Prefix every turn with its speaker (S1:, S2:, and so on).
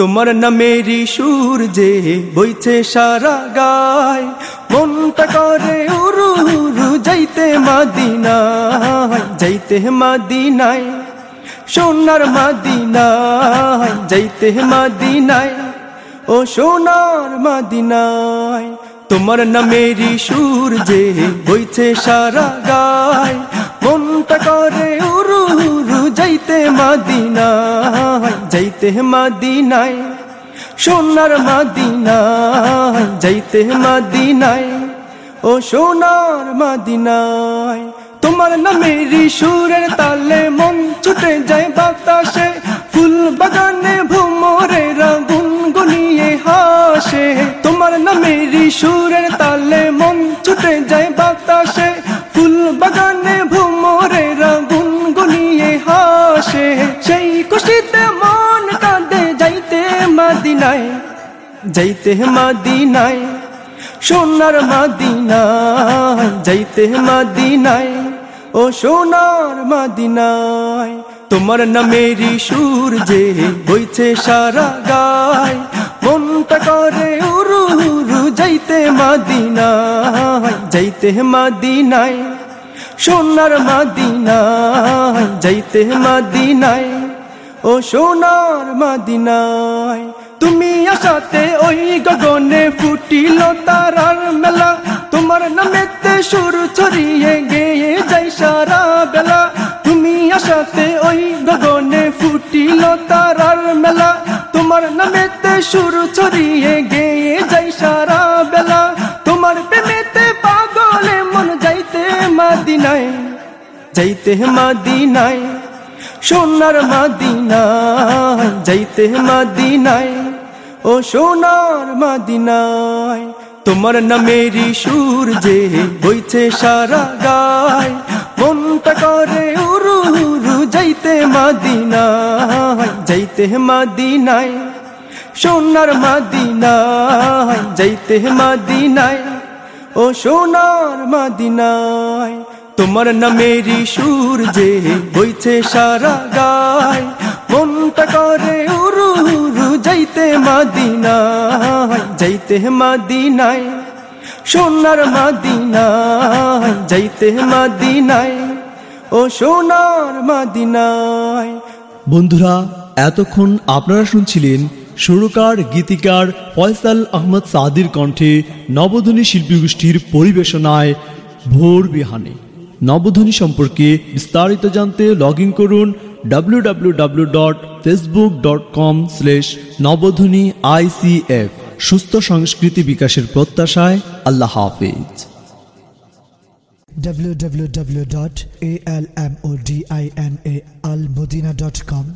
S1: তোমার নামেরই সুর যে বইছে সারা গায়। মনটা করে উরু উরু যাইতে মাদিনায় যাইতে মাদিনায়। সোনার মাদিনায়, যাইতে মাদিনায়। ও সোনার মাদিনায়, তোমার নামেরই সুর যে বইছে সারা গায়। যাইতে মাদিনায়, সোনার মাদিনায়, যাইতে মাদিনায়, ও সোনার মাদিনায়, তোমার নামেরই সুরের তালে মন ছুটে যায় বাতাসে, ফুল বাগানে ভুমরে রাগুন গুনিয়ে হাসে, তোমার নামেরই সুরের তালে মন ছুটে যায় বাতাসে মাদিনায়, যাইতে মাদিনায়, সোনার মাদিনায়, যাইতে মাদিনায়, ও সোনার মাদিনায়। তোমার নামেরই সুর যে বইছে সারা গায়, মনটা করে উরু উরু, যাইতে মাদিনায় যাইতে মাদিনায়, সোনার মাদিনায়, যাইতে মাদিনায়। ও সোনার মাদিনায়, তুমি আসাতে ওই গগনে ফুটিল তারার মেলা। তোমার নামেতে সুর ছড়িয়ে গেয়ে যাই সারা বেলা। তুমি আসাতে ওই গগনে ফুটিল তারার মেলা। তোমার নামেতে সুর ছড়িয়ে গেয়ে যাই সারা বেলা। তোমার প্রেমেতে পাগলে মন যাইতে মাদিনায় যাইতে মাদিনায়। সোনার মাদিনায়, যাইতে মাদিনায়। ও সোনার মাদিনায়, তোমার নামেরই সুর যে বইছে সারা গায়। মনটা করে উরু উরু যাইতে মাদিনায় যাইতে মাদিনায়। সোনার মাদিনায়, যাইতে মাদিনায়। ও সোনার মাদিনায় তোমার নামেরই সুর যে বইছে সারা গায়, মনটা করে উরু উরু যাইতে মাদিনায় যাইতে মাদিনায়, সোনার মাদিনায়, যাইতে মাদিনায়, ও সোনার মাদিনায়।
S2: বন্ধুরা, এতক্ষণ আপনারা শুনছিলেন সুরকার, গীতিকার ফয়সাল আহমদ সাদির কণ্ঠে নবধনী শিল্পী গোষ্ঠীর পরিবেশনায় ভোর বিহানে। নবধ্বনি সম্পর্কে বিস্তারিত জানতে লগ ইন করুন W W W dot Facebook dot com slash Nabadhwani ICF সুস্থ সংস্কৃতি বিকাশের প্রত্যাশায় আল্লাহ হাফিজ।
S3: www.almodinaalmodina.com